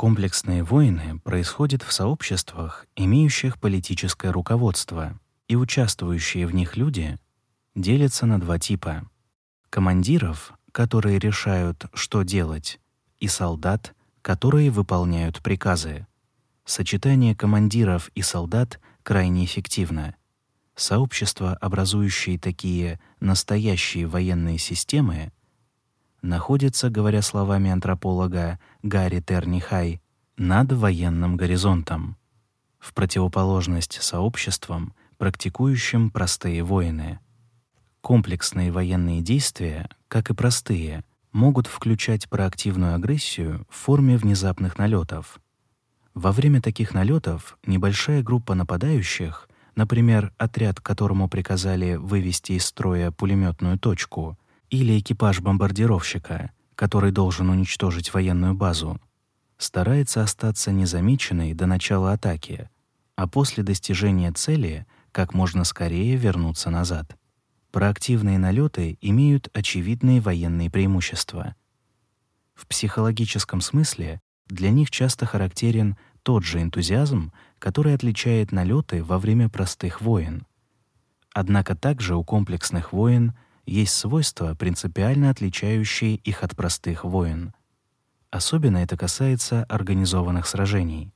Комплексные войны происходят в сообществах, имеющих политическое руководство, и участвующие в них люди делятся на два типа: командиров, которые решают, что делать, и солдат, которые выполняют приказы. Сочетание командиров и солдат крайне эффективно. Сообщества, образующие такие настоящие военные системы, находится, говоря словами антрополога Гарри Тернихай, над военным горизонтом, в противоположность сообществам, практикующим простые войны. Комплексные военные действия, как и простые, могут включать проактивную агрессию в форме внезапных налетов. Во время таких налетов небольшая группа нападающих, например, отряд, которому приказали вывести из строя пулеметную точку, или экипаж бомбардировщика, который должен уничтожить военную базу, старается остаться незамеченной до начала атаки, а после достижения цели как можно скорее вернуться назад. Проактивные налеты имеют очевидные военные преимущества. В психологическом смысле для них часто характерен тот же энтузиазм, который отличает налеты во время простых войн. Однако также у комплексных войн – есть свойства, принципиально отличающие их от простых войн. Особенно это касается организованных сражений.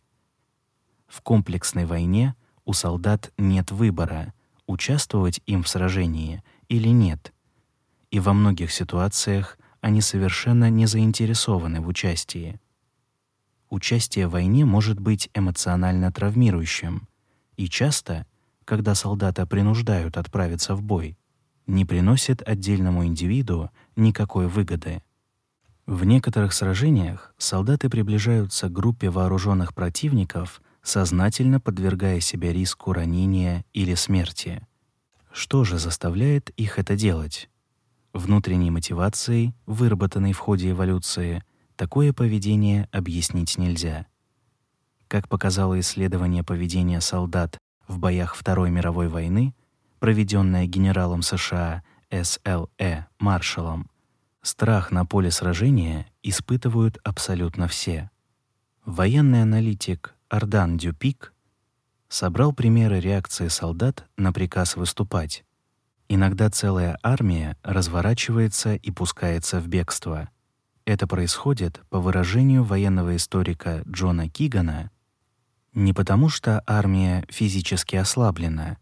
В комплексной войне у солдат нет выбора, участвовать им в сражении или нет. И во многих ситуациях они совершенно не заинтересованы в участии. Участие в войне может быть эмоционально травмирующим, и часто, когда солдата принуждают отправиться в бой, не приносит отдельному индивиду никакой выгоды. В некоторых сражениях солдаты приближаются к группе вооруженных противников, сознательно подвергая себя риску ранения или смерти. Что же заставляет их это делать? Внутренней мотивацией, выработанной в ходе эволюции, такое поведение объяснить нельзя. Как показало исследование поведения солдат в боях Второй мировой войны, проведенная генералом США СЛЭ Маршалом, страх на поле сражения испытывают абсолютно все. Военный аналитик Ардан Дюпик собрал примеры реакции солдат на приказ выступать. Иногда целая армия разворачивается и пускается в бегство. Это происходит, по выражению военного историка Джона Кигана, не потому что армия физически ослаблена,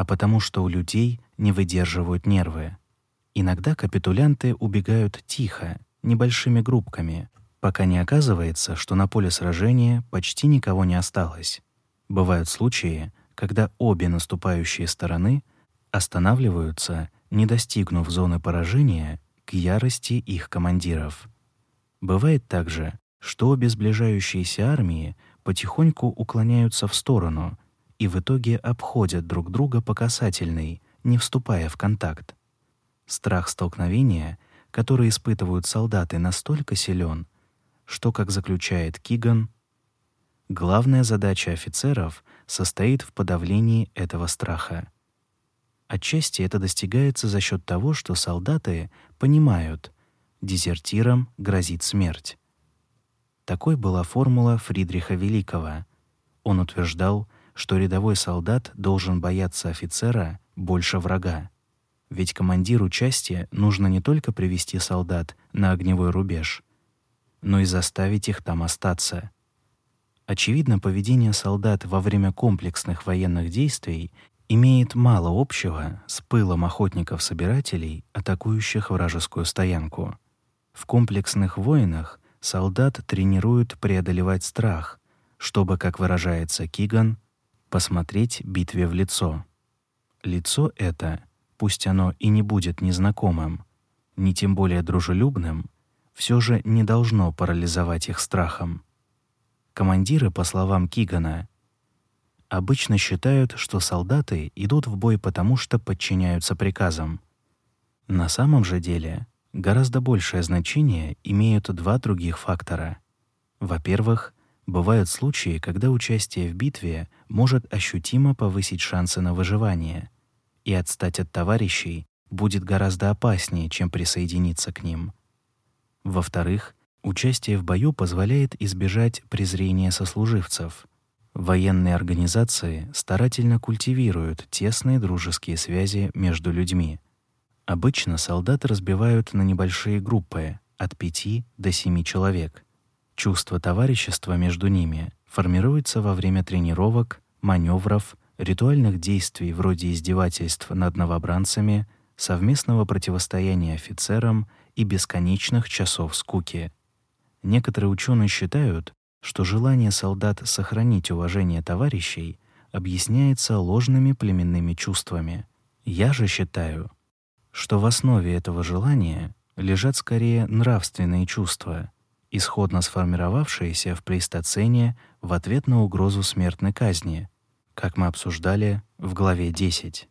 а потому что у людей не выдерживают нервы. Иногда капитулянты убегают тихо, небольшими группками, пока не оказывается, что на поле сражения почти никого не осталось. Бывают случаи, когда обе наступающие стороны останавливаются, не достигнув зоны поражения, к ярости их командиров. Бывает также, что обе сближающиеся армии потихоньку уклоняются в сторону — и в итоге обходят друг друга по касательной, не вступая в контакт. Страх столкновения, который испытывают солдаты, настолько силен, что, как заключает Киган, главная задача офицеров состоит в подавлении этого страха. Отчасти это достигается за счет того, что солдаты понимают, дезертирам грозит смерть. Такой была формула Фридриха Великого. Он утверждал, что рядовой солдат должен бояться офицера больше врага. Ведь командиру части нужно не только привести солдат на огневой рубеж, но и заставить их там остаться. Очевидно, поведение солдат во время комплексных военных действий имеет мало общего с пылом охотников-собирателей, атакующих вражескую стоянку. В комплексных войнах солдат тренируют преодолевать страх, чтобы, как выражается Киган, посмотреть битве в лицо. Лицо это, пусть оно и не будет незнакомым, ни тем более дружелюбным, все же не должно парализовать их страхом. Командиры, по словам Кигана, обычно считают, что солдаты идут в бой потому, что подчиняются приказам. На самом же деле, гораздо большее значение имеют два других фактора. Во-первых, Бывают случаи, когда участие в битве может ощутимо повысить шансы на выживание, и отстать от товарищей будет гораздо опаснее, чем присоединиться к ним. Во-вторых, Участие в бою позволяет избежать презрения сослуживцев. Военные организации старательно культивируют тесные дружеские связи между людьми. Обычно солдат разбивают на небольшие группы от 5 до 7 человек. Чувство товарищества между ними формируется во время тренировок, маневров, ритуальных действий вроде издевательств над новобранцами, совместного противостояния офицерам и бесконечных часов скуки. Некоторые ученые считают, что желание солдат сохранить уважение товарищей объясняется ложными племенными чувствами. Я же считаю, что в основе этого желания лежат скорее нравственные чувства, исходно сформировавшиеся в плейстоцене в ответ на угрозу смертной казни, как мы обсуждали в главе 10.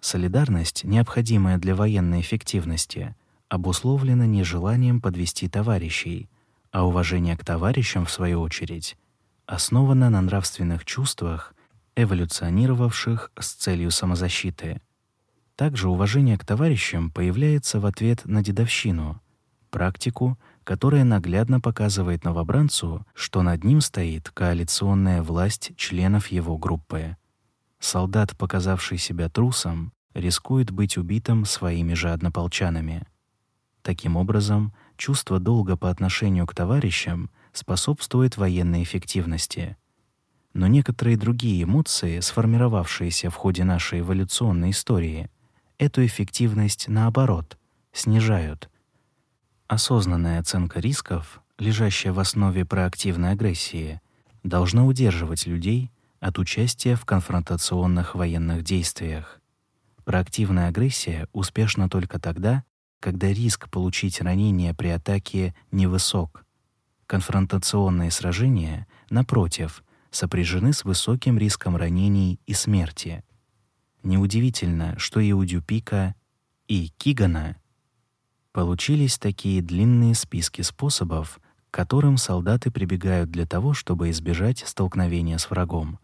Солидарность, необходимая для военной эффективности, обусловлена не желанием подвести товарищей, а уважение к товарищам в свою очередь основано на нравственных чувствах, эволюционировавших с целью самозащиты. Также уважение к товарищам появляется в ответ на дедовщину, практику, которая наглядно показывает новобранцу, что над ним стоит коалиционная власть членов его группы. Солдат, показавший себя трусом, рискует быть убитым своими же однополчанами. Таким образом, чувство долга по отношению к товарищам способствует военной эффективности. Но некоторые другие эмоции, сформировавшиеся в ходе нашей эволюционной истории, эту эффективность наоборот снижают. Осознанная оценка рисков, лежащая в основе проактивной агрессии, должна удерживать людей от участия в конфронтационных военных действиях. Проактивная агрессия успешна только тогда, когда риск получить ранение при атаке невысок. Конфронтационные сражения, напротив, сопряжены с высоким риском ранений и смерти. Неудивительно, что и у Дюпика, и Кигана получились такие длинные списки способов, к которым солдаты прибегают для того, чтобы избежать столкновения с врагом.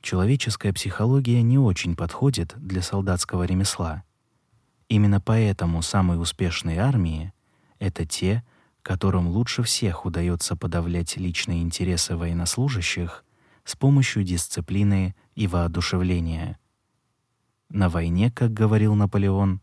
Человеческая психология не очень подходит для солдатского ремесла. Именно поэтому самые успешные армии это те, которым лучше всех удается подавлять личные интересы военнослужащих с помощью дисциплины и воодушевления. На войне, как говорил Наполеон,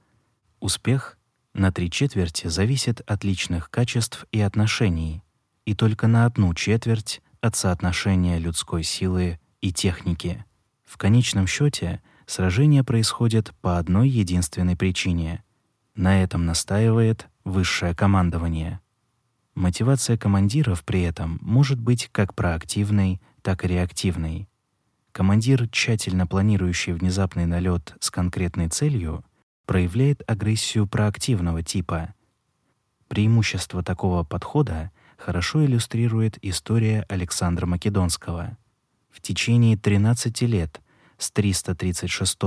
успех на три четверти зависит от личных качеств и отношений, и только на одну четверть от соотношения людской силы и техники. В конечном счете сражения происходят по одной единственной причине. На этом настаивает высшее командование. Мотивация командиров при этом может быть как проактивной, так и реактивной. Командир, тщательно планирующий внезапный налет с конкретной целью, проявляет агрессию проактивного типа. Преимущество такого подхода хорошо иллюстрирует история Александра Македонского. В течение 13 лет с 336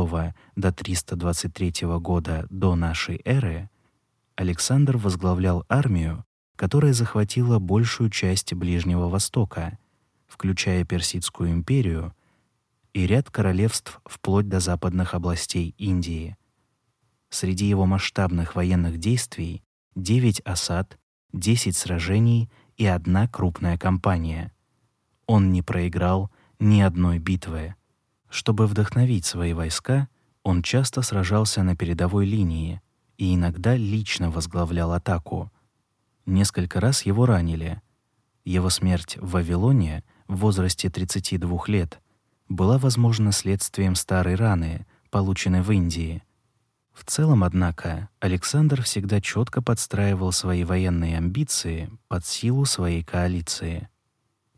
до 323 года до нашей эры Александр возглавлял армию, которая захватила большую часть Ближнего Востока, включая Персидскую империю и ряд королевств вплоть до западных областей Индии. Среди его масштабных военных действий 9 осад, 10 сражений и одна крупная кампания. Он не проиграл ни одной битвы. Чтобы вдохновить свои войска, он часто сражался на передовой линии и иногда лично возглавлял атаку. Несколько раз его ранили. Его смерть в Вавилоне в возрасте 32 лет была, возможно, следствием старой раны, полученной в Индии. В целом, однако, Александр всегда четко подстраивал свои военные амбиции под силу своей коалиции.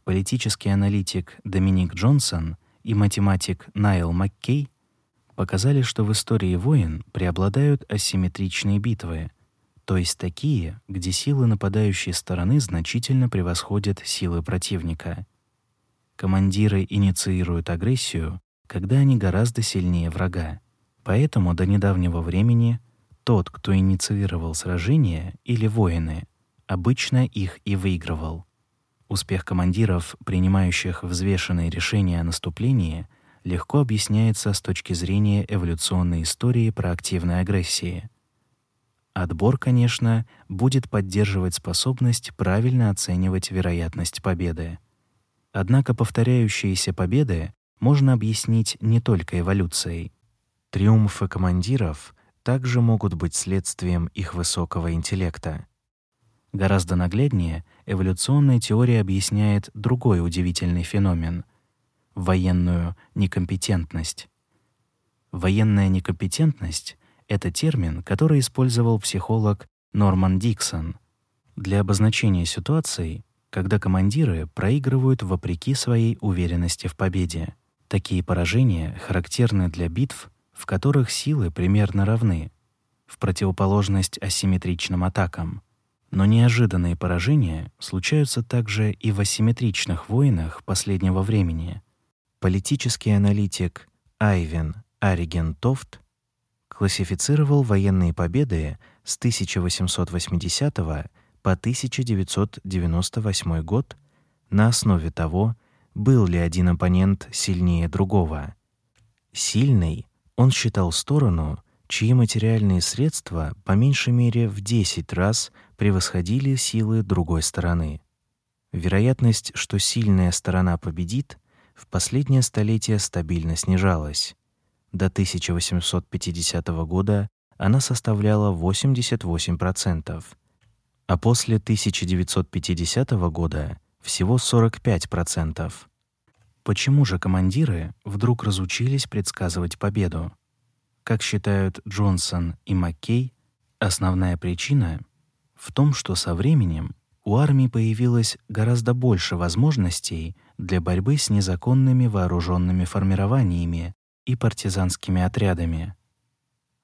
Политический аналитик Доминик Джонсон и математик Найл Маккей показали, что в истории войн преобладают асимметричные битвы, то есть такие, где силы нападающей стороны значительно превосходят силы противника. Командиры инициируют агрессию, когда они гораздо сильнее врага. Поэтому до недавнего времени тот, кто инициировал сражение или воины, обычно их и выигрывал. Успех командиров, принимающих взвешенные решения о наступлении, легко объясняется с точки зрения эволюционной истории проактивной агрессии. Отбор, конечно, будет поддерживать способность правильно оценивать вероятность победы. Однако повторяющиеся победы можно объяснить не только эволюцией. Триумфы командиров также могут быть следствием их высокого интеллекта. Гораздо нагляднее эволюционная теория объясняет другой удивительный феномен военную некомпетентность. Военная некомпетентность это термин, который использовал психолог Норман Диксон для обозначения ситуаций, когда командиры проигрывают вопреки своей уверенности в победе. Такие поражения характерны для битв, в которых силы примерно равны, в противоположность асимметричным атакам. Но неожиданные поражения случаются также и в асимметричных войнах последнего времени. Политический аналитик Айвен Ариген Тофт классифицировал военные победы с 1880 по 1998 год на основе того, был ли один оппонент сильнее другого. Сильный он считал сторону, чьи материальные средства по меньшей мере в 10 раз превосходили силы другой стороны. Вероятность, что сильная сторона победит, в последнее столетие стабильно снижалась. До 1850 года она составляла 88%, а после 1950 года всего 45%. Почему же командиры вдруг разучились предсказывать победу? Как считают Джонсон и Маккей, основная причина в том, что со временем у армии появилось гораздо больше возможностей для борьбы с незаконными вооруженными формированиями и партизанскими отрядами.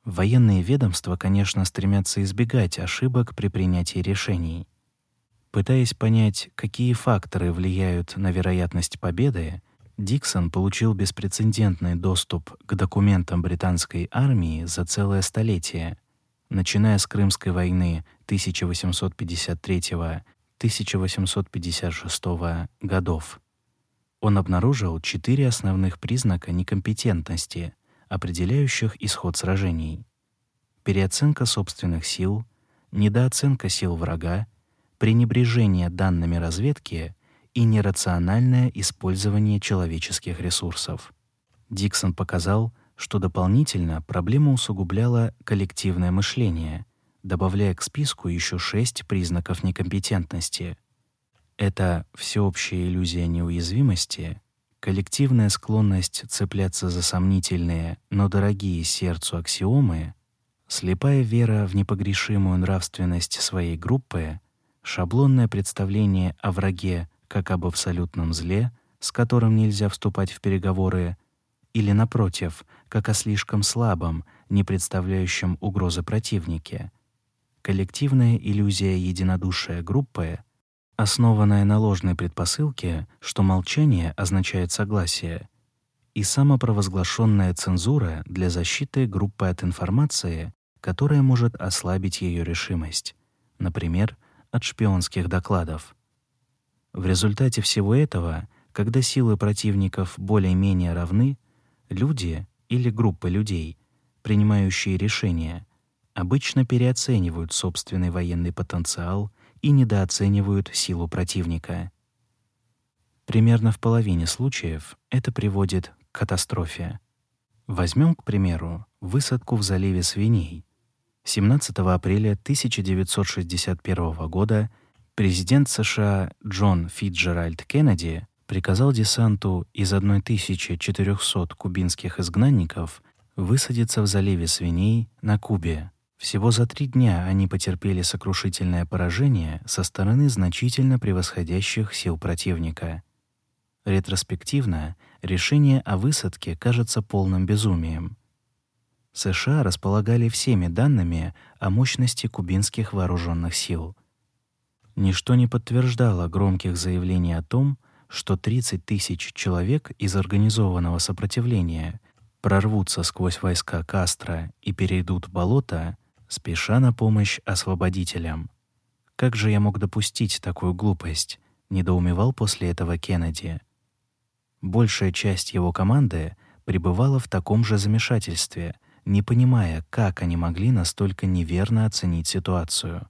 Военные ведомства, конечно, стремятся избегать ошибок при принятии решений. Пытаясь понять, какие факторы влияют на вероятность победы, Диксон получил беспрецедентный доступ к документам британской армии за целое столетие, начиная с Крымской войны 1853-1856 годов. Он обнаружил четыре основных признака некомпетентности, определяющих исход сражений: переоценка собственных сил, недооценка сил врага, пренебрежение данными разведки и нерациональное использование человеческих ресурсов. Диксон показал, что дополнительно проблему усугубляло коллективное мышление, добавляя к списку еще шесть признаков некомпетентности. Это всеобщая иллюзия неуязвимости, коллективная склонность цепляться за сомнительные, но дорогие сердцу аксиомы, слепая вера в непогрешимую нравственность своей группы, шаблонное представление о враге как об абсолютном зле, с которым нельзя вступать в переговоры, или напротив, как о слишком слабом, не представляющем угрозы противнике. Коллективная иллюзия единодушия группы основанная на ложной предпосылке, что молчание означает согласие, и самопровозглашенная цензура для защиты группы от информации, которая может ослабить ее решимость, например, от шпионских докладов. В результате всего этого, когда силы противников более-менее равны, люди или группы людей, принимающие решения, обычно переоценивают собственный военный потенциал и недооценивают силу противника. Примерно в половине случаев это приводит к катастрофе. Возьмем, к примеру, высадку в заливе Свиней. 17 апреля 1961 года президент США Джон Фитджеральд Кеннеди приказал десанту из 1400 кубинских изгнанников высадиться в заливе Свиней на Кубе. Всего за три дня они потерпели сокрушительное поражение со стороны значительно превосходящих сил противника. Ретроспективно решение о высадке кажется полным безумием. США располагали всеми данными о мощности кубинских вооруженных сил. Ничто не подтверждало громких заявлений о том, что 30 тысяч человек из организованного сопротивления прорвутся сквозь войска Кастро и перейдут болото, спеша на помощь освободителям. Как же я мог допустить такую глупость? недоумевал после этого Кеннеди. Большая часть его команды пребывала в таком же замешательстве, не понимая, как они могли настолько неверно оценить ситуацию.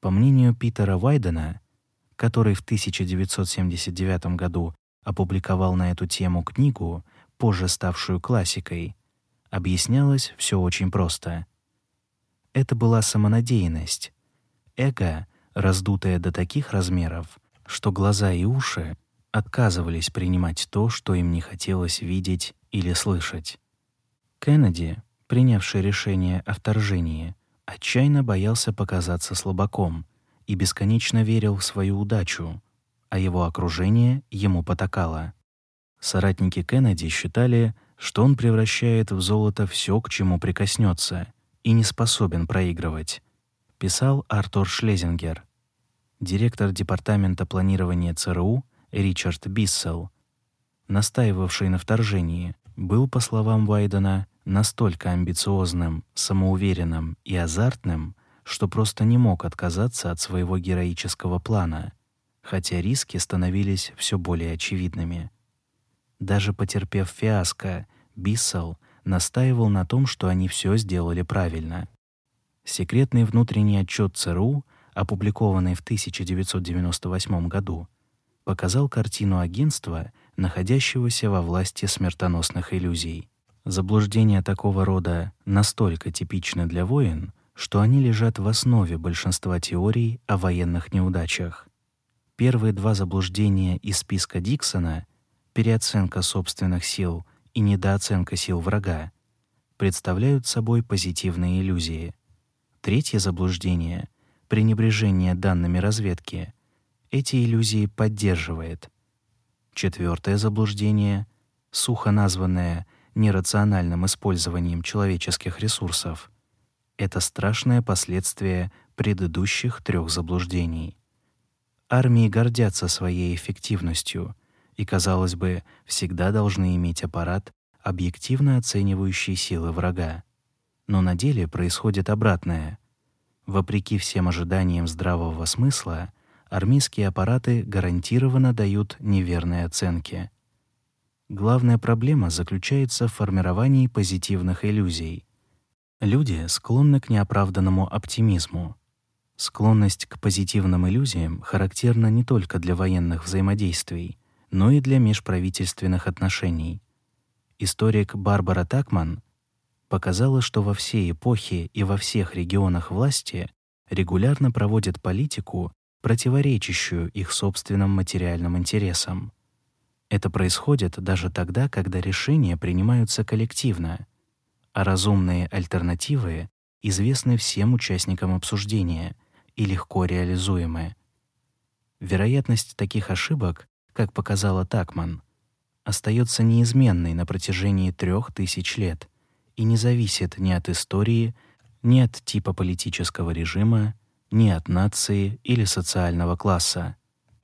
По мнению Питера Вайдена, который в 1979 году опубликовал на эту тему книгу, позже ставшую классикой, объяснялось все очень просто. Это была самонадеянность, эго, раздутое до таких размеров, что глаза и уши отказывались принимать то, что им не хотелось видеть или слышать. Кеннеди, принявший решение о вторжении, отчаянно боялся показаться слабаком и бесконечно верил в свою удачу, а его окружение ему потакало. Соратники Кеннеди считали, что он превращает в золото все, к чему прикоснется, и не способен проигрывать, писал Артур Шлезингер. Директор департамента планирования ЦРУ Ричард Биссел, настаивавший на вторжении, был, по словам Вайдена, настолько амбициозным, самоуверенным и азартным, что просто не мог отказаться от своего героического плана, хотя риски становились все более очевидными. Даже потерпев фиаско, Биссел настаивал на том, что они все сделали правильно. Секретный внутренний отчет ЦРУ, опубликованный в 1998 году, показал картину агентства, находящегося во власти смертоносных иллюзий. Заблуждения такого рода настолько типичны для войн, что они лежат в основе большинства теорий о военных неудачах. Первые два заблуждения из списка Диксона переоценка собственных сил и недооценка сил врага представляют собой позитивные иллюзии. Третье заблуждение пренебрежение данными разведки эти иллюзии поддерживает. Четвертое заблуждение, сухо названное нерациональным использованием человеческих ресурсов, это страшное последствие предыдущих трех заблуждений. Армии гордятся своей эффективностью и, казалось бы, всегда должны иметь аппарат, объективно оценивающий силы врага. Но на деле происходит обратное. Вопреки всем ожиданиям здравого смысла, армейские аппараты гарантированно дают неверные оценки. Главная проблема заключается в формировании позитивных иллюзий. Люди склонны к неоправданному оптимизму. Склонность к позитивным иллюзиям характерна не только для военных взаимодействий, но и для межправительственных отношений. Историк Барбара Такман показала, что во все эпохи и во всех регионах власти регулярно проводят политику, противоречащую их собственным материальным интересам. Это происходит даже тогда, когда решения принимаются коллективно, а разумные альтернативы известны всем участникам обсуждения и легко реализуемы. Вероятность таких ошибок, как показала Такман, остается неизменной на протяжении трех тысяч лет и не зависит ни от истории, ни от типа политического режима, ни от нации или социального класса.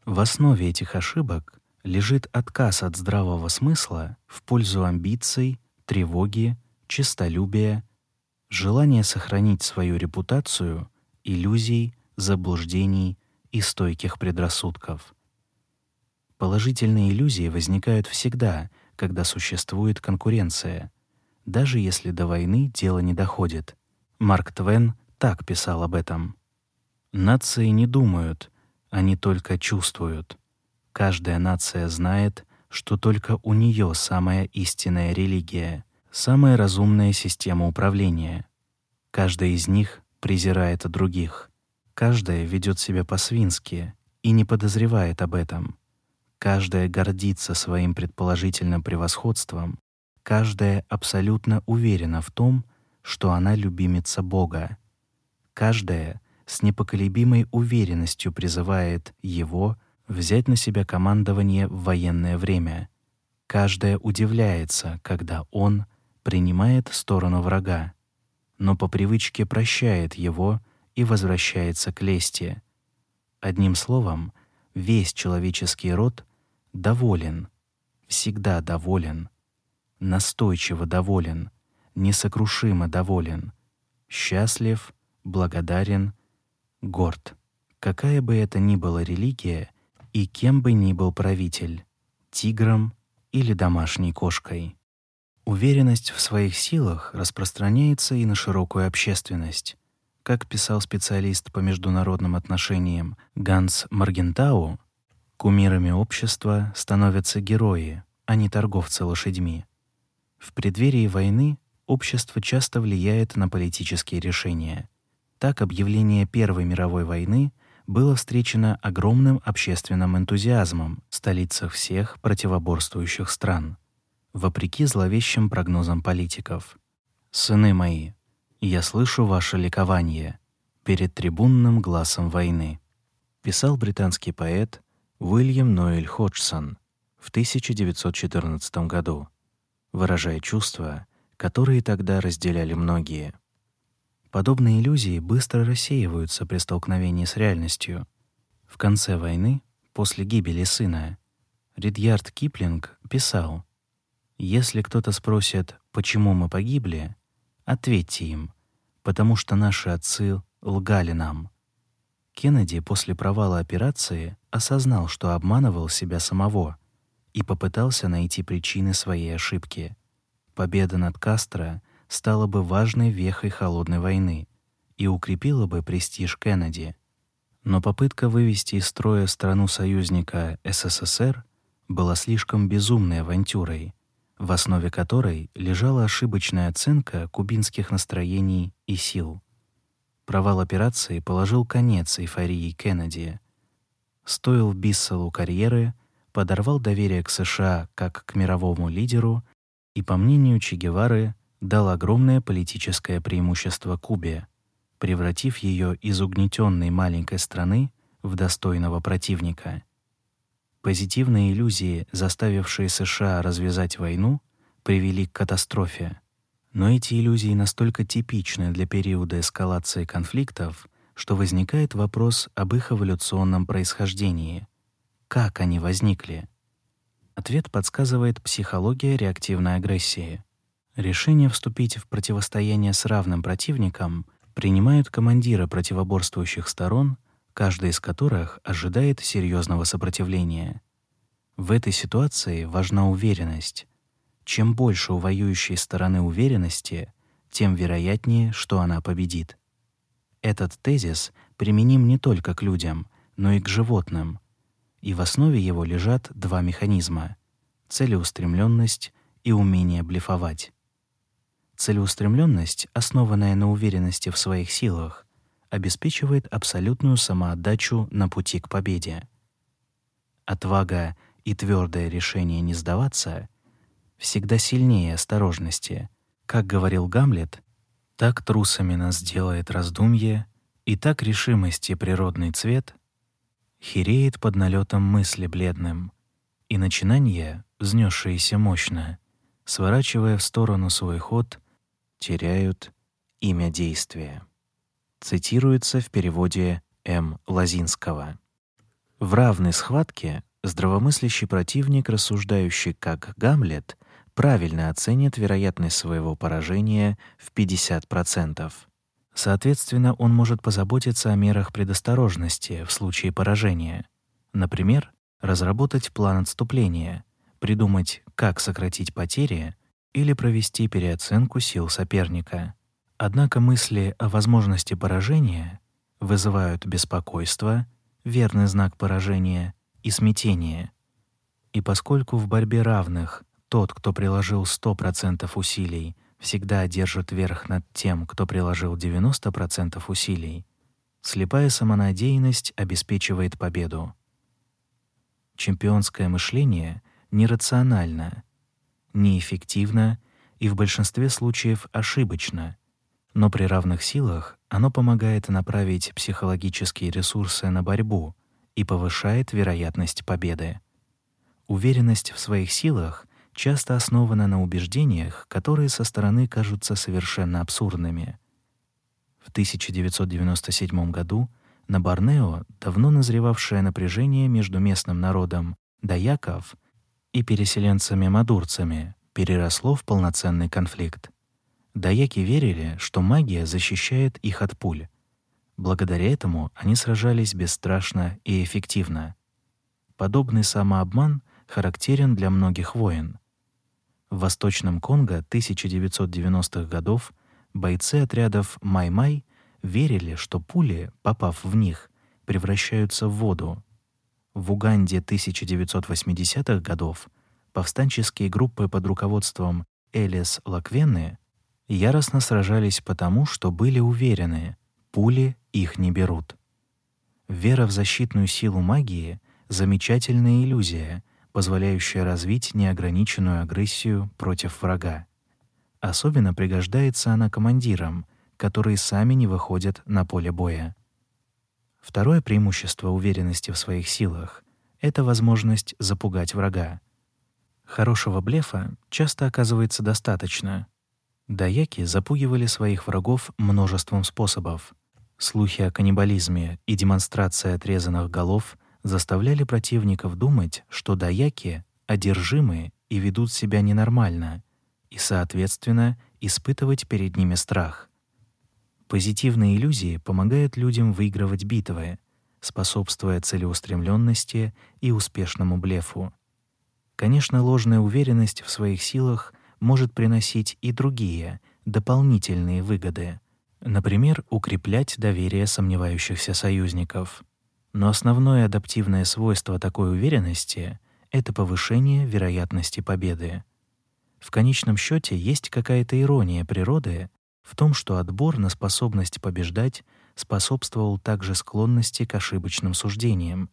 В основе этих ошибок лежит отказ от здравого смысла в пользу амбиций, тревоги, честолюбия, желания сохранить свою репутацию, иллюзий, заблуждений и стойких предрассудков. Положительные иллюзии возникают всегда, когда существует конкуренция, даже если до войны дело не доходит. Марк Твен так писал об этом. Нации не думают, они только чувствуют. Каждая нация знает, что только у нее самая истинная религия, самая разумная система управления. Каждая из них презирает других. Каждая ведет себя по-свински и не подозревает об этом. Каждая гордится своим предположительным превосходством. Каждая абсолютно уверена в том, что она любимица Бога. Каждая с непоколебимой уверенностью призывает его взять на себя командование в военное время. Каждая удивляется, когда он принимает сторону врага, но по привычке прощает его и возвращается к лести. Одним словом, весь человеческий род доволен, всегда доволен, настойчиво доволен, несокрушимо доволен, счастлив, благодарен горд. Какая бы это ни была религия и кем бы ни был правитель, тигром или домашней кошкой. Уверенность в своих силах распространяется и на широкую общественность. Как писал специалист по международным отношениям Ганс Маргентау, кумирами общества становятся герои, а не торговцы лошадьми. В преддверии войны общество часто влияет на политические решения. Так объявление Первой мировой войны было встречено огромным общественным энтузиазмом в столицах всех противоборствующих стран, вопреки зловещим прогнозам политиков. «Сыны мои, я слышу ваше ликование перед трибунным глазом войны», писал британский поэт Уильям Ноэль Ходжсон в 1914 году, выражая чувства, которые тогда разделяли многие. Подобные иллюзии быстро рассеиваются при столкновении с реальностью. В конце войны, после гибели сына, Ридьярд Киплинг писал: "Если кто-то спросит, почему мы погибли, ответьте им: потому что наши отцы лгали нам". Кеннеди после провала операции осознал, что обманывал себя самого и попытался найти причины своей ошибки. Победа над Кастро стала бы важной вехой холодной войны и укрепила бы престиж Кеннеди. Но попытка вывести из строя страну союзника СССР была слишком безумной авантюрой, в основе которой лежала ошибочная оценка кубинских настроений и сил. Провал операции положил конец эйфории Кеннеди. Стоил Бисселу карьеры, подорвал доверие к США как к мировому лидеру и, по мнению Че Гевары, дал огромное политическое преимущество Кубе, превратив ее из угнетенной маленькой страны в достойного противника. Позитивные иллюзии, заставившие США развязать войну, привели к катастрофе. Но эти иллюзии настолько типичны для периода эскалации конфликтов, что возникает вопрос об их эволюционном происхождении. Как они возникли? Ответ подсказывает психология реактивной агрессии. Решение вступить в противостояние с равным противником принимают командиры противоборствующих сторон, каждый из которых ожидает серьезного сопротивления. В этой ситуации важна уверенность. Чем больше у воюющей стороны уверенности, тем вероятнее, что она победит. Этот тезис применим не только к людям, но и к животным. И в основе его лежат два механизма: целеустремленность и умение блефовать. Целеустремленность, основанная на уверенности в своих силах, обеспечивает абсолютную самоотдачу на пути к победе. Отвага и твердое решение не сдаваться всегда сильнее осторожности. Как говорил Гамлет, так трусами нас делает раздумье, и так решимости природный цвет хереет под налетом мысли бледным, и начинания, взнесшиеся мощно, сворачивая в сторону свой ход, теряют имя действия. Цитируется в переводе М. Лазинского. В равной схватке здравомыслящий противник, рассуждающий как Гамлет, правильно оценит вероятность своего поражения в 50%. Соответственно, он может позаботиться о мерах предосторожности в случае поражения. Например, разработать план отступления, придумать, как сократить потери или провести переоценку сил соперника. Однако мысли о возможности поражения вызывают беспокойство, верный знак поражения и смятение. И поскольку в борьбе равных тот, кто приложил 100% усилий, всегда одержит верх над тем, кто приложил 90% усилий, слепая самонадеянность обеспечивает победу. Чемпионское мышление нерационально, неэффективно и в большинстве случаев ошибочно, но при равных силах оно помогает направить психологические ресурсы на борьбу и повышает вероятность победы. Уверенность в своих силах часто основана на убеждениях, которые со стороны кажутся совершенно абсурдными. В 1997 году на Борнео давно назревавшее напряжение между местным народом даяков и переселенцами-мадурцами переросло в полноценный конфликт. Даяки верили, что магия защищает их от пуль. Благодаря этому они сражались бесстрашно и эффективно. Подобный самообман характерен для многих войн. В Восточном Конго 1990-х годов бойцы отрядов Май-Май верили, что пули, попав в них, превращаются в воду. В Уганде 1980-х годов повстанческие группы под руководством Элис Лаквены яростно сражались потому, что были уверены, пули их не берут. Вера в защитную силу магии — замечательная иллюзия, позволяющая развить неограниченную агрессию против врага. Особенно пригождается она командирам, которые сами не выходят на поле боя. Второе преимущество уверенности в своих силах — это возможность запугать врага. Хорошего блефа часто оказывается достаточно. Даяки запугивали своих врагов множеством способов. Слухи о каннибализме и демонстрация отрезанных голов заставляли противников думать, что даяки одержимы и ведут себя ненормально, и, соответственно, испытывать перед ними страх. Позитивные иллюзии помогают людям выигрывать битвы, способствуя целеустремленности и успешному блефу. Конечно, ложная уверенность в своих силах может приносить и другие, дополнительные выгоды. Например, укреплять доверие сомневающихся союзников. Но основное адаптивное свойство такой уверенности — это повышение вероятности победы. В конечном счете есть какая-то ирония природы в том, что отбор на способность побеждать способствовал также склонности к ошибочным суждениям,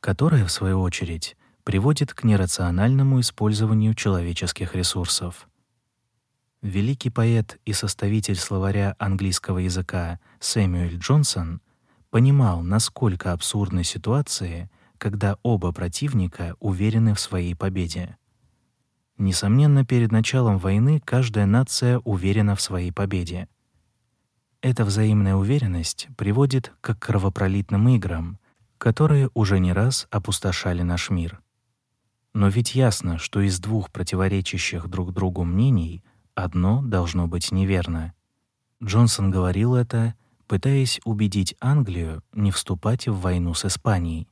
которая, в свою очередь, приводит к нерациональному использованию человеческих ресурсов. Великий поэт и составитель словаря английского языка Сэмюэль Джонсон понимал, насколько абсурдны ситуации, когда оба противника уверены в своей победе. Несомненно, перед началом войны каждая нация уверена в своей победе. Эта взаимная уверенность приводит к кровопролитным играм, которые уже не раз опустошали наш мир. Но ведь ясно, что из двух противоречащих друг другу мнений одно должно быть неверно. Джонсон говорил это, пытаясь убедить Англию не вступать в войну с Испанией.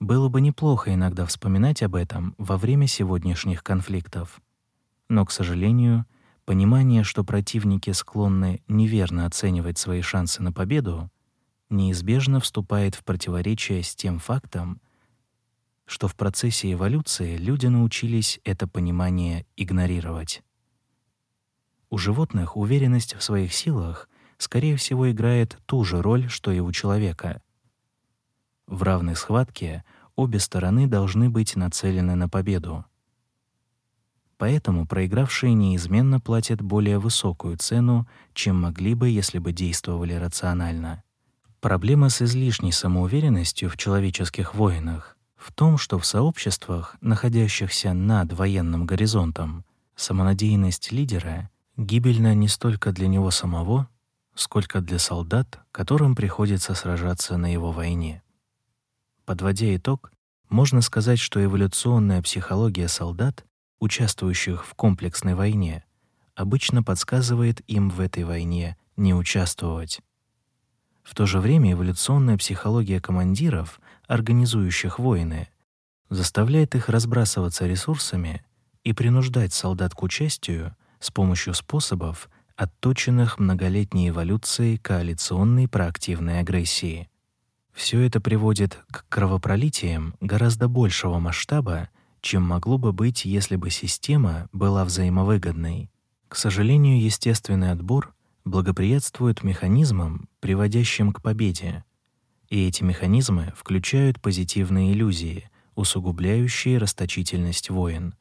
Было бы неплохо иногда вспоминать об этом во время сегодняшних конфликтов. Но, к сожалению, понимание, что противники склонны неверно оценивать свои шансы на победу, неизбежно вступает в противоречие с тем фактом, что в процессе эволюции люди научились это понимание игнорировать. У животных уверенность в своих силах, скорее всего, играет ту же роль, что и у человека — в равной схватке обе стороны должны быть нацелены на победу. Поэтому проигравшие неизменно платят более высокую цену, чем могли бы, если бы действовали рационально. Проблема с излишней самоуверенностью в человеческих войнах в том, что в сообществах, находящихся над военным горизонтом, самонадеянность лидера гибельна не столько для него самого, сколько для солдат, которым приходится сражаться на его войне. Подводя итог, можно сказать, что эволюционная психология солдат, участвующих в комплексной войне, обычно подсказывает им в этой войне не участвовать. В то же время эволюционная психология командиров, организующих войны, заставляет их разбрасываться ресурсами и принуждать солдат к участию с помощью способов, отточенных многолетней эволюцией коалиционной проактивной агрессии. Все это приводит к кровопролитиям гораздо большего масштаба, чем могло бы быть, если бы система была взаимовыгодной. К сожалению, естественный отбор благоприятствует механизмам, приводящим к победе. И эти механизмы включают позитивные иллюзии, усугубляющие расточительность войн.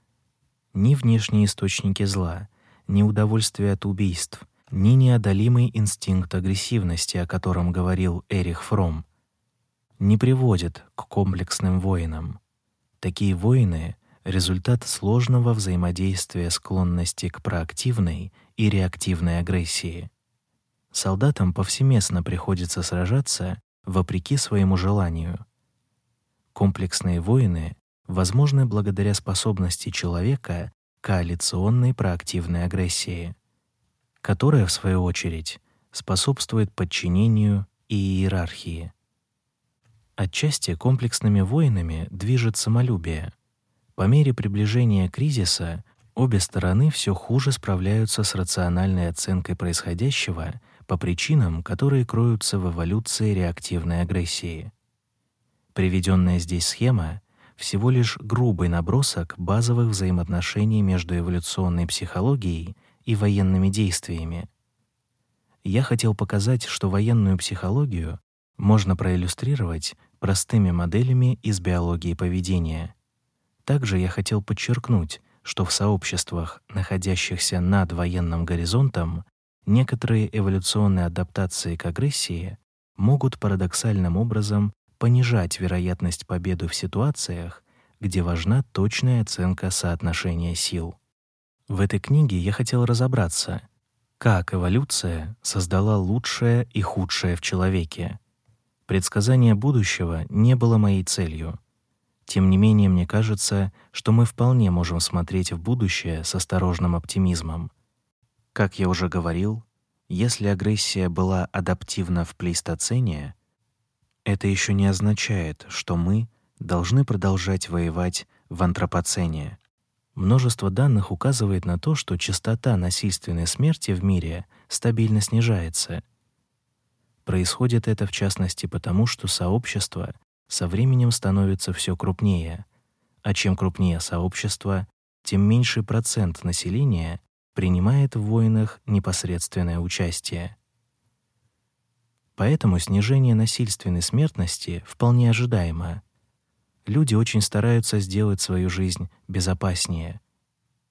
Ни внешние источники зла, ни удовольствие от убийств, ни неодолимый инстинкт агрессивности, о котором говорил Эрих Фром, не приводит к комплексным войнам. Такие войны — результат сложного взаимодействия склонности к проактивной и реактивной агрессии. Солдатам повсеместно приходится сражаться вопреки своему желанию. Комплексные войны возможны благодаря способности человека к коалиционной проактивной агрессии, которая, в свою очередь, способствует подчинению и иерархии. Отчасти комплексными войнами движет самолюбие. По мере приближения кризиса Обе стороны все хуже справляются с рациональной оценкой происходящего по причинам, которые кроются в эволюции реактивной агрессии. Приведенная здесь схема всего лишь грубый набросок базовых взаимоотношений между эволюционной психологией и военными действиями. Я хотел показать, что военную психологию можно проиллюстрировать простыми моделями из биологии поведения. Также я хотел подчеркнуть, что в сообществах, находящихся над военным горизонтом, некоторые эволюционные адаптации к агрессии могут парадоксальным образом понижать вероятность победы в ситуациях, где важна точная оценка соотношения сил. В этой книге я хотел разобраться, как эволюция создала лучшее и худшее в человеке. Предсказание будущего не было моей целью. Тем не менее, мне кажется, что мы вполне можем смотреть в будущее с осторожным оптимизмом. Как я уже говорил, если агрессия была адаптивна в плейстоцене, это еще не означает, что мы должны продолжать воевать в антропоцене. Множество данных указывает на то, что частота насильственной смерти в мире стабильно снижается. Происходит это в частности потому, что сообщество со временем становится все крупнее, а чем крупнее сообщество, тем меньший процент населения принимает в войнах непосредственное участие. Поэтому снижение насильственной смертности вполне ожидаемо. Люди очень стараются сделать свою жизнь безопаснее.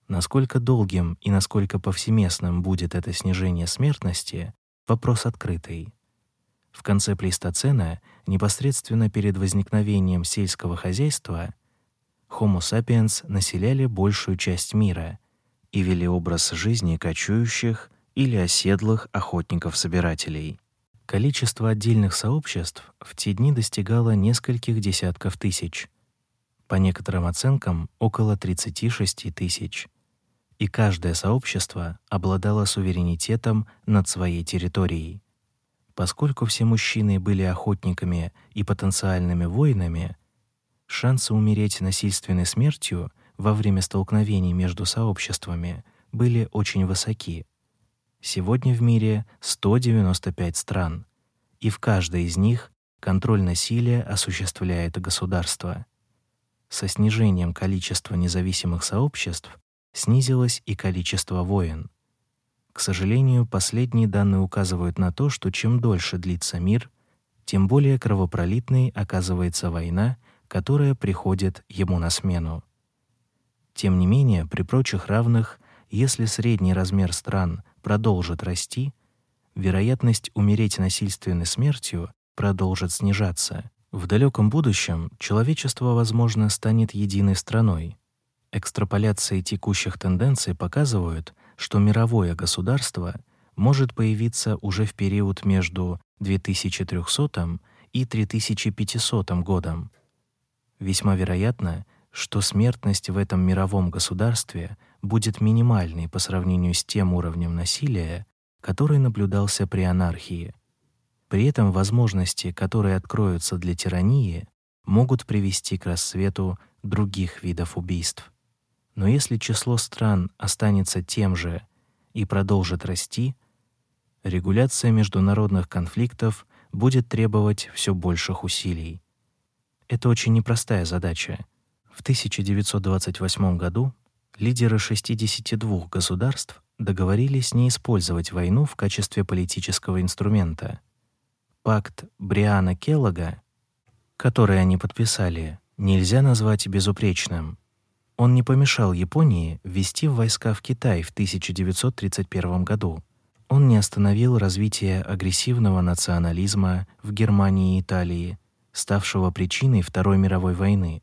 Насколько долгим и насколько повсеместным будет это снижение смертности вопрос открытый. В конце плейстоцена, непосредственно перед возникновением сельского хозяйства, Homo sapiens населяли большую часть мира и вели образ жизни кочующих или оседлых охотников-собирателей. Количество отдельных сообществ в те дни достигало нескольких десятков тысяч. По некоторым оценкам, около 36 тысяч. И каждое сообщество обладало суверенитетом над своей территорией. Поскольку все мужчины были охотниками и потенциальными воинами, шансы умереть насильственной смертью во время столкновений между сообществами были очень высоки. Сегодня в мире 195 стран, и в каждой из них контроль насилия осуществляет государство. Со снижением количества независимых сообществ снизилось и количество войн. К сожалению, последние данные указывают на то, что чем дольше длится мир, тем более кровопролитной оказывается война, которая приходит ему на смену. Тем не менее, при прочих равных, если средний размер стран продолжит расти, вероятность умереть насильственной смертью продолжит снижаться. В далеком будущем человечество, возможно, станет единой страной. Экстраполяции текущих тенденций показывают, что мировое государство может появиться уже в период между 2300 и 3500 годом. Весьма вероятно, что смертность в этом мировом государстве будет минимальной по сравнению с тем уровнем насилия, который наблюдался при анархии. При этом возможности, которые откроются для тирании, могут привести к рассвету других видов убийств. Но если число стран останется тем же и продолжит расти, регуляция международных конфликтов будет требовать все больших усилий. Это очень непростая задача — в 1928 году лидеры 62 государств договорились не использовать войну в качестве политического инструмента. Пакт Бриана Келлога, который они подписали, нельзя назвать безупречным. Он не помешал Японии ввести войска в Китай в 1931 году. Он не остановил развитие агрессивного национализма в Германии и Италии, ставшего причиной Второй мировой войны.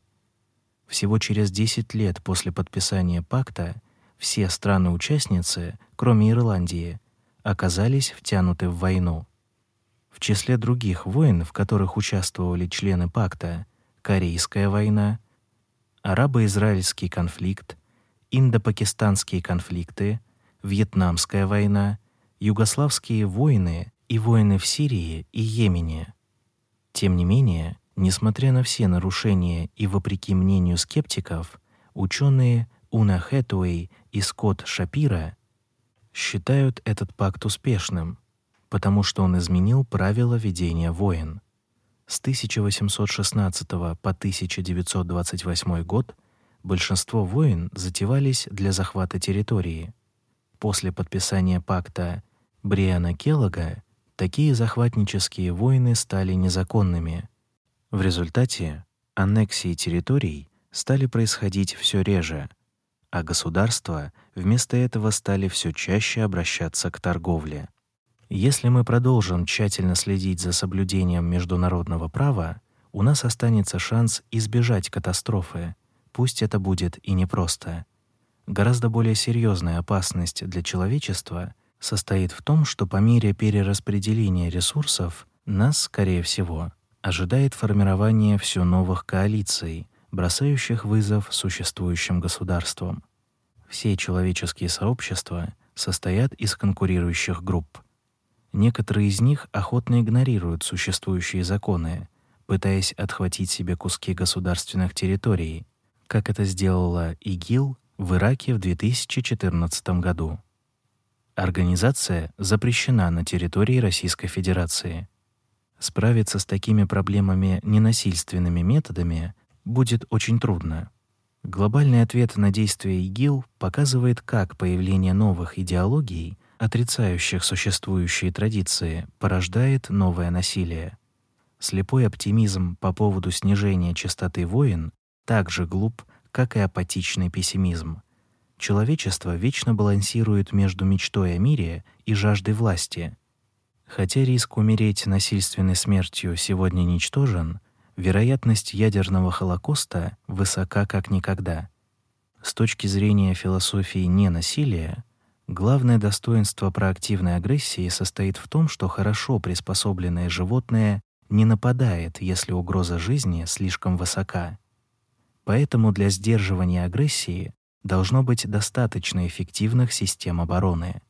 Всего через 10 лет после подписания пакта все страны-участницы, кроме Ирландии, оказались втянуты в войну. В числе других войн, в которых участвовали члены пакта, Корейская война, арабо-израильский конфликт, индо-пакистанские конфликты, Вьетнамская война, югославские войны и войны в Сирии и Йемене. Тем не менее, Несмотря на все нарушения и вопреки мнению скептиков, ученые Уна Хэтуэй и Скотт Шапира считают этот пакт успешным, потому что он изменил правила ведения войн. С 1816 по 1928 год большинство войн затевались для захвата территории. После подписания пакта Бриана Келлога такие захватнические войны стали незаконными. В результате аннексии территорий стали происходить все реже, а государства вместо этого стали все чаще обращаться к торговле. Если мы продолжим тщательно следить за соблюдением международного права, у нас останется шанс избежать катастрофы, пусть это будет и непросто. Гораздо более серьезная опасность для человечества состоит в том, что по мере перераспределения ресурсов нас, скорее всего, ожидает формирование все новых коалиций, бросающих вызов существующим государствам. Все человеческие сообщества состоят из конкурирующих групп. Некоторые из них охотно игнорируют существующие законы, пытаясь отхватить себе куски государственных территорий, как это сделала ИГИЛ в Ираке в 2014 году. Организация запрещена на территории Российской Федерации. Справиться с такими проблемами ненасильственными методами будет очень трудно. Глобальный ответ на действия ИГИЛ показывает, как появление новых идеологий отрицающих существующие традиции, порождает новое насилие. Слепой оптимизм по поводу снижения частоты войн так же глуп, как и апатичный пессимизм. Человечество вечно балансирует между мечтой о мире и жаждой власти. Хотя риск умереть насильственной смертью сегодня ничтожен, вероятность ядерного холокоста высока как никогда. С точки зрения философии ненасилия, Главное достоинство проактивной агрессии состоит в том, что хорошо приспособленное животное не нападает, если угроза жизни слишком высока. Поэтому для сдерживания агрессии должно быть достаточно эффективных систем обороны.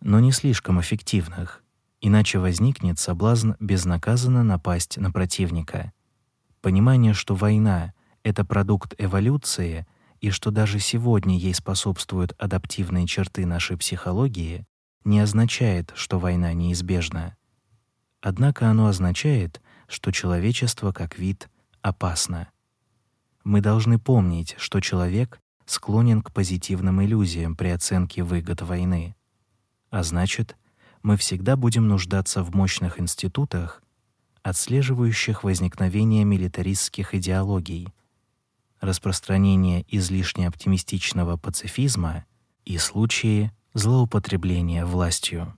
Но не слишком эффективных, иначе возникнет соблазн безнаказанно напасть на противника. Понимание, что война — это продукт эволюции — и что даже сегодня ей способствуют адаптивные черты нашей психологии, не означает, что война неизбежна. Однако оно означает, что человечество как вид опасно. Мы должны помнить, что человек склонен к позитивным иллюзиям при оценке выгод войны. А значит, мы всегда будем нуждаться в мощных институтах, отслеживающих возникновение милитаристских идеологий, распространение излишне оптимистичного пацифизма и случаи злоупотребления властью.